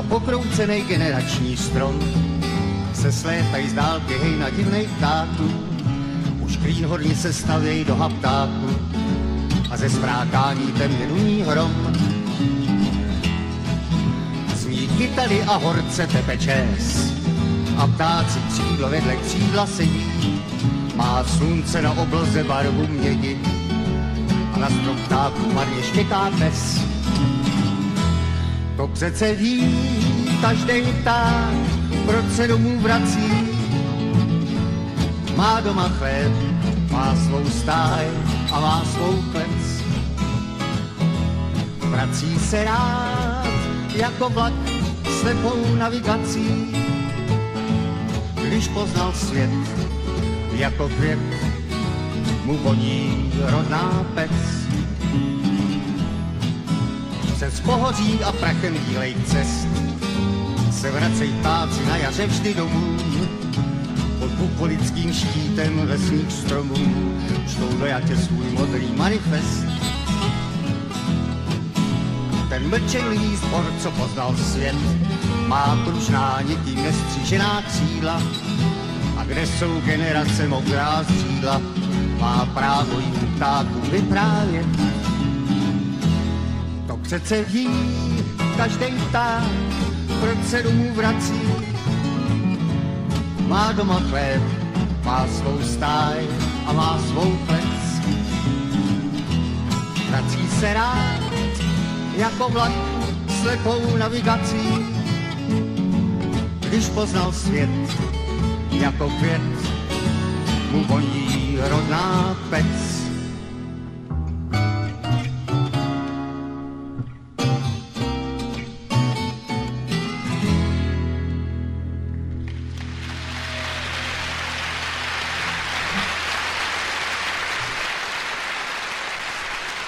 Na pokroucený generační strom se slétají z dálky hej na divnej ptáků. Už klínhorni se stavějí do haptáku a ze sprákání temně duní hrom. Zní kytary a horce tepe čes a ptáci křídlo vedle křídla sedí. Má slunce na obloze barvu mědi a na strom ptáků marně štěká pes. To přece ví každý pták, proč se domů vrací. Má doma chléb, má svou stáj a má svou klec. Vrací se rád jako vlak slepou navigací, když poznal svět jako květ, mu voní rodná pec. Přes pohoří a prachem bílej cest se vracej ptáci na jaře vždy domů. Pod bukolickým štítem lesních stromů čtou do jatě svůj modrý manifest. Ten mlčenlivý spor, co poznal svět, má pružná nikým nestřížená křídla a kde jsou generace mokrá střídla, má právo jim ptákům vyprávět. Přece ví každý pták, proč se domů vrací. Má doma chléb, má svou stáj a má svou klec. Vrací se rád jako vlak slepou navigací, když poznal svět jako květ, mu voní.